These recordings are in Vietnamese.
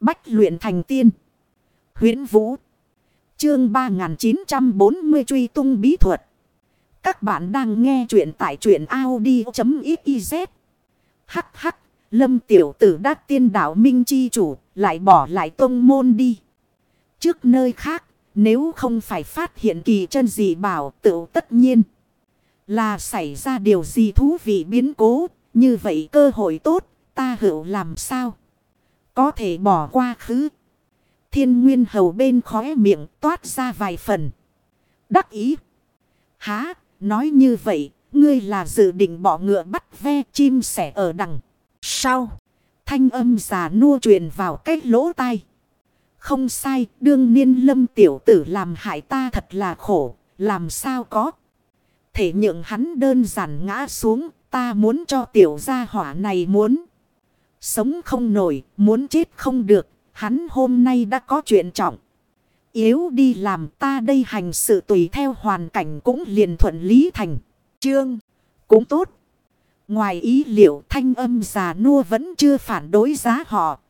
Bách luyện thành tiên. huyễn Vũ. Chương 3940 truy tung bí thuật. Các bạn đang nghe truyện tại truyện Audi.xyz. Hắc hắc. Lâm tiểu tử đắc tiên đạo minh chi chủ. Lại bỏ lại tông môn đi. Trước nơi khác. Nếu không phải phát hiện kỳ chân gì bảo, tự tất nhiên. Là xảy ra điều gì thú vị biến cố. Như vậy cơ hội tốt. Ta hữu làm sao? Có thể bỏ qua khứ. Thiên nguyên hầu bên khóe miệng toát ra vài phần. Đắc ý. Há, nói như vậy, ngươi là dự định bỏ ngựa bắt ve chim sẻ ở đằng. Sau, thanh âm già nua truyền vào cái lỗ tai. Không sai, đương niên lâm tiểu tử làm hại ta thật là khổ, làm sao có. Thể nhượng hắn đơn giản ngã xuống, ta muốn cho tiểu gia hỏa này muốn. Sống không nổi, muốn chết không được, hắn hôm nay đã có chuyện trọng. Yếu đi làm ta đây hành sự tùy theo hoàn cảnh cũng liền thuận lý thành. Trương, cũng tốt. Ngoài ý liệu thanh âm già nua vẫn chưa phản đối giá họ.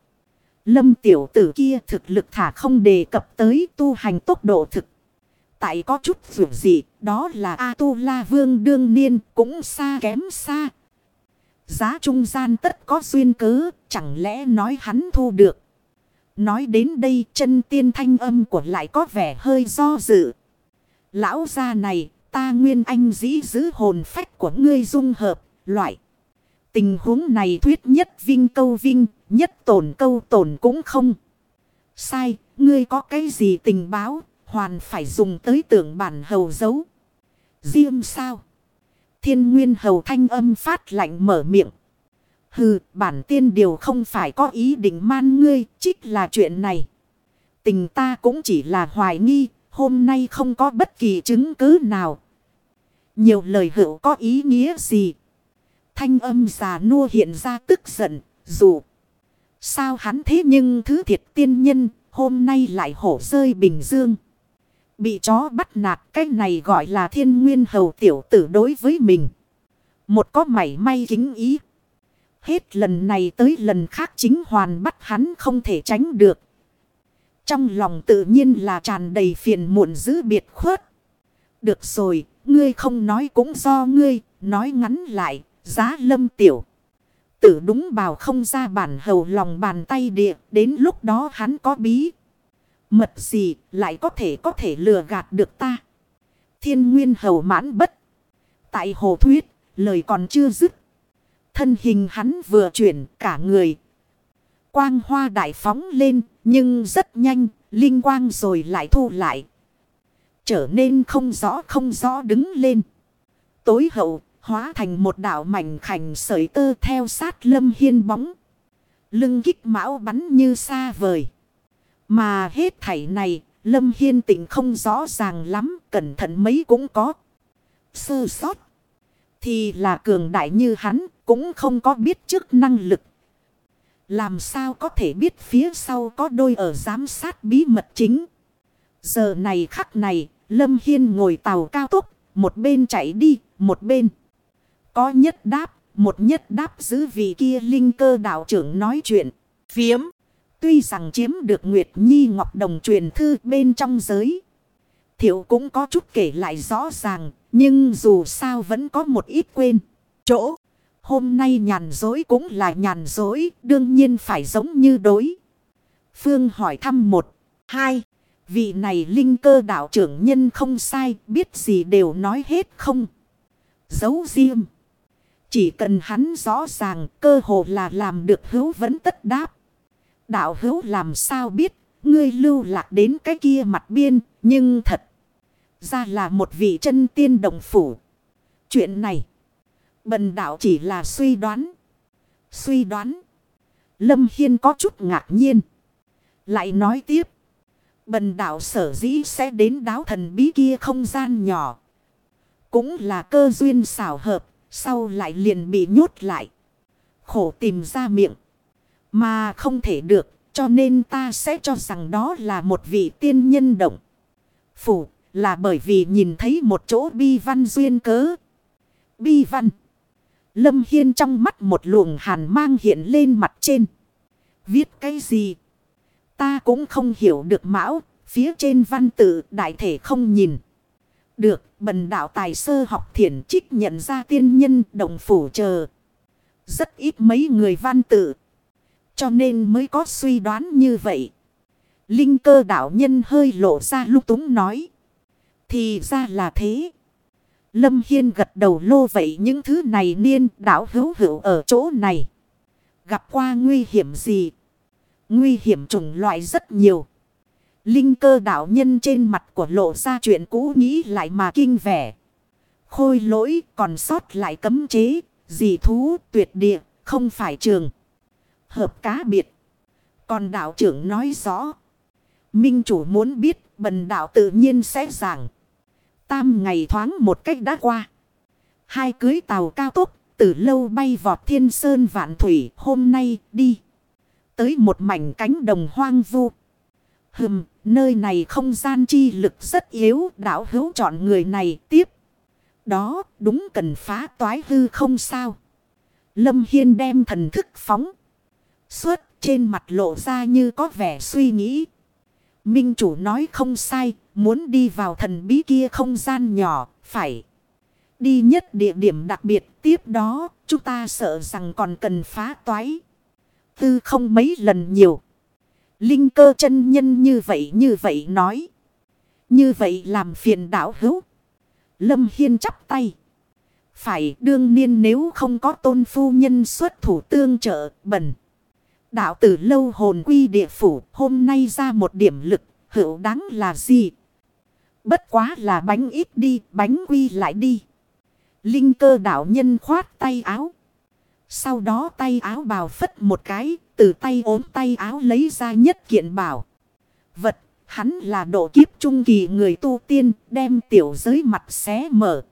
Lâm tiểu tử kia thực lực thả không đề cập tới tu hành tốc độ thực. Tại có chút dù gì, đó là A-tu-la vương đương niên cũng xa kém xa. Giá trung gian tất có duyên cớ, chẳng lẽ nói hắn thu được. Nói đến đây chân tiên thanh âm của lại có vẻ hơi do dự. Lão gia này, ta nguyên anh dĩ giữ hồn phách của ngươi dung hợp, loại. Tình huống này thuyết nhất vinh câu vinh, nhất tổn câu tổn cũng không. Sai, ngươi có cái gì tình báo, hoàn phải dùng tới tưởng bản hầu dấu. Diêm sao? Thiên nguyên hầu thanh âm phát lạnh mở miệng. Hừ, bản tiên điều không phải có ý định man ngươi, trích là chuyện này. Tình ta cũng chỉ là hoài nghi, hôm nay không có bất kỳ chứng cứ nào. Nhiều lời hữu có ý nghĩa gì? Thanh âm già nua hiện ra tức giận, dù sao hắn thế nhưng thứ thiệt tiên nhân, hôm nay lại hổ rơi bình dương. Bị chó bắt nạt cái này gọi là thiên nguyên hầu tiểu tử đối với mình. Một có mảy may kính ý. Hết lần này tới lần khác chính hoàn bắt hắn không thể tránh được. Trong lòng tự nhiên là tràn đầy phiền muộn giữ biệt khuất. Được rồi, ngươi không nói cũng do ngươi, nói ngắn lại, giá lâm tiểu. Tử đúng bào không ra bản hầu lòng bàn tay địa, đến lúc đó hắn có bí. Mật gì lại có thể có thể lừa gạt được ta. Thiên nguyên hầu mãn bất. Tại hồ thuyết, lời còn chưa dứt. Thân hình hắn vừa chuyển cả người. Quang hoa đại phóng lên, nhưng rất nhanh, linh quang rồi lại thu lại. Trở nên không rõ không rõ đứng lên. Tối hậu, hóa thành một đảo mảnh khảnh sợi tơ theo sát lâm hiên bóng. Lưng kích mão bắn như xa vời. Mà hết thảy này, lâm hiên tỉnh không rõ ràng lắm, cẩn thận mấy cũng có. Sơ sót. Thì là cường đại như hắn, cũng không có biết trước năng lực. Làm sao có thể biết phía sau có đôi ở giám sát bí mật chính. Giờ này khắc này, Lâm Hiên ngồi tàu cao tốc, một bên chạy đi, một bên. Có nhất đáp, một nhất đáp giữ vị kia linh cơ đạo trưởng nói chuyện. Phiếm, tuy rằng chiếm được Nguyệt Nhi Ngọc Đồng truyền thư bên trong giới. Thiệu cũng có chút kể lại rõ ràng, nhưng dù sao vẫn có một ít quên. Chỗ. Hôm nay nhàn dối cũng là nhàn dối, đương nhiên phải giống như đối. Phương hỏi thăm một, hai, vị này linh cơ đạo trưởng nhân không sai, biết gì đều nói hết không. Giấu riêng. Chỉ cần hắn rõ ràng cơ hồ là làm được hữu vẫn tất đáp. Đạo hữu làm sao biết, ngươi lưu lạc đến cái kia mặt biên, nhưng thật ra là một vị chân tiên đồng phủ. Chuyện này. Bần đạo chỉ là suy đoán. Suy đoán. Lâm Hiên có chút ngạc nhiên. Lại nói tiếp. Bần đạo sở dĩ sẽ đến đáo thần bí kia không gian nhỏ. Cũng là cơ duyên xảo hợp. Sau lại liền bị nhốt lại. Khổ tìm ra miệng. Mà không thể được. Cho nên ta sẽ cho rằng đó là một vị tiên nhân động. Phủ là bởi vì nhìn thấy một chỗ bi văn duyên cớ. Bi văn. Lâm Hiên trong mắt một luồng hàn mang hiện lên mặt trên. Viết cái gì? Ta cũng không hiểu được mão, phía trên văn tự đại thể không nhìn. Được, bần đạo tài sơ học thiền trích nhận ra tiên nhân đồng phủ chờ. Rất ít mấy người văn tự. Cho nên mới có suy đoán như vậy. Linh cơ đạo nhân hơi lộ ra lúc túng nói. Thì ra là thế. Lâm Hiên gật đầu lô vậy những thứ này niên đảo hữu hữu ở chỗ này. Gặp qua nguy hiểm gì? Nguy hiểm chủng loại rất nhiều. Linh cơ đạo nhân trên mặt của lộ ra chuyện cũ nghĩ lại mà kinh vẻ. Khôi lỗi còn sót lại cấm chế, dị thú tuyệt địa, không phải trường. Hợp cá biệt. Còn đạo trưởng nói rõ. Minh chủ muốn biết bần đạo tự nhiên sẽ giảng. Tam ngày thoáng một cách đã qua. Hai cưới tàu cao tốc từ lâu bay vọt thiên sơn vạn thủy hôm nay đi. Tới một mảnh cánh đồng hoang vu. Hừm, nơi này không gian chi lực rất yếu đảo hữu chọn người này tiếp. Đó đúng cần phá toái hư không sao. Lâm Hiên đem thần thức phóng. Suốt trên mặt lộ ra như có vẻ suy nghĩ. Minh chủ nói không sai, muốn đi vào thần bí kia không gian nhỏ, phải. Đi nhất địa điểm đặc biệt, tiếp đó, chúng ta sợ rằng còn cần phá toái. Tư không mấy lần nhiều. Linh cơ chân nhân như vậy như vậy nói. Như vậy làm phiền đảo hữu. Lâm Hiên chắp tay. Phải đương niên nếu không có tôn phu nhân xuất thủ tương trợ bẩn. Đạo tử lâu hồn quy địa phủ hôm nay ra một điểm lực hữu đáng là gì? Bất quá là bánh ít đi bánh quy lại đi. Linh cơ đạo nhân khoát tay áo. Sau đó tay áo bào phất một cái từ tay ốm tay áo lấy ra nhất kiện bảo. Vật, hắn là độ kiếp trung kỳ người tu tiên, đem tiểu giới mặt xé mở.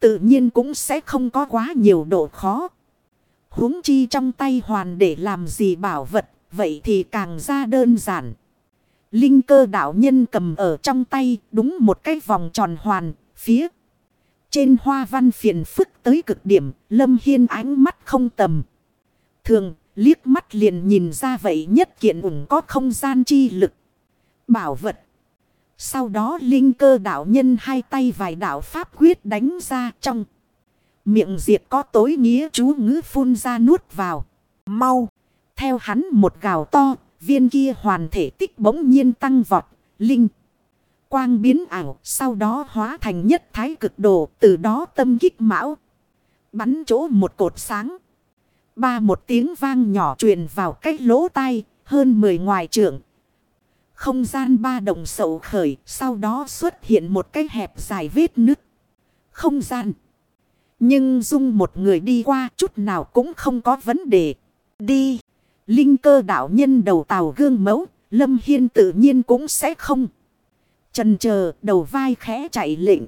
Tự nhiên cũng sẽ không có quá nhiều độ khó huống chi trong tay hoàn để làm gì bảo vật, vậy thì càng ra đơn giản. Linh cơ đạo nhân cầm ở trong tay đúng một cái vòng tròn hoàn, phía. Trên hoa văn phiền phức tới cực điểm, lâm hiên ánh mắt không tầm. Thường, liếc mắt liền nhìn ra vậy nhất kiện ủng có không gian chi lực. Bảo vật. Sau đó linh cơ đạo nhân hai tay vài đạo pháp quyết đánh ra trong. Miệng diệt có tối nghĩa chú ngữ phun ra nuốt vào. Mau. Theo hắn một gào to, viên kia hoàn thể tích bỗng nhiên tăng vọt. Linh. Quang biến ảo, sau đó hóa thành nhất thái cực đồ, từ đó tâm kích mão. Bắn chỗ một cột sáng. Ba một tiếng vang nhỏ truyền vào cách lỗ tai, hơn 10 ngoài trưởng. Không gian ba đồng sầu khởi, sau đó xuất hiện một cái hẹp dài vết nứt. Không gian. Nhưng dung một người đi qua chút nào cũng không có vấn đề. Đi. Linh cơ đạo nhân đầu tàu gương mẫu, Lâm Hiên tự nhiên cũng sẽ không. Trần chờ đầu vai khẽ chạy lệnh.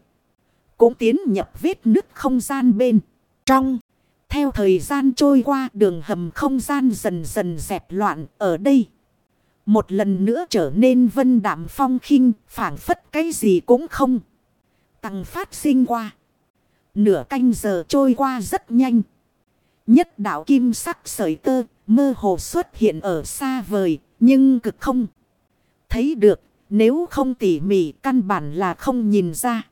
Cũng tiến nhập vết nứt không gian bên. Trong. Theo thời gian trôi qua đường hầm không gian dần dần dẹp loạn ở đây. Một lần nữa trở nên vân đảm phong khinh, phản phất cái gì cũng không. Tăng phát sinh qua. Nửa canh giờ trôi qua rất nhanh. Nhất đạo kim sắc sợi tơ, mơ hồ xuất hiện ở xa vời, nhưng cực không. Thấy được, nếu không tỉ mỉ căn bản là không nhìn ra.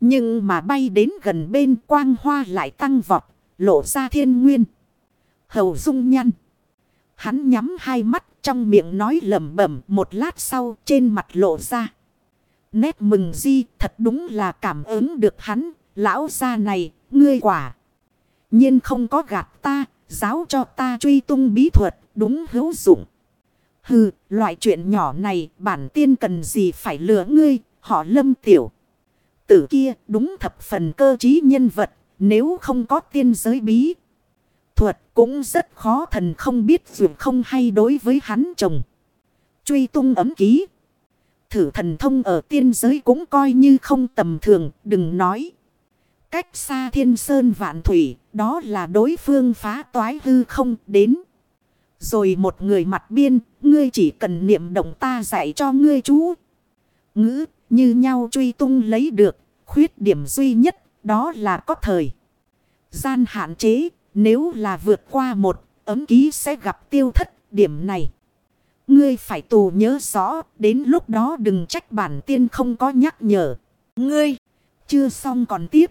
Nhưng mà bay đến gần bên quang hoa lại tăng vọt, lộ ra thiên nguyên. Hầu dung nhăn. Hắn nhắm hai mắt trong miệng nói lẩm bẩm một lát sau trên mặt lộ ra. Nét mừng di thật đúng là cảm ứng được hắn. Lão gia này, ngươi quả. nhiên không có gạt ta, giáo cho ta truy tung bí thuật, đúng hữu dụng. Hừ, loại chuyện nhỏ này bản tiên cần gì phải lừa ngươi, họ lâm tiểu. Tử kia đúng thập phần cơ trí nhân vật, nếu không có tiên giới bí. Thuật cũng rất khó thần không biết dù không hay đối với hắn chồng. Truy tung ấm ký. Thử thần thông ở tiên giới cũng coi như không tầm thường, đừng nói. Cách xa thiên sơn vạn thủy, đó là đối phương phá toái hư không đến. Rồi một người mặt biên, ngươi chỉ cần niệm động ta dạy cho ngươi chú. Ngữ, như nhau truy tung lấy được, khuyết điểm duy nhất, đó là có thời. Gian hạn chế, nếu là vượt qua một, ấm ký sẽ gặp tiêu thất điểm này. Ngươi phải tù nhớ rõ, đến lúc đó đừng trách bản tiên không có nhắc nhở. Ngươi, chưa xong còn tiếp.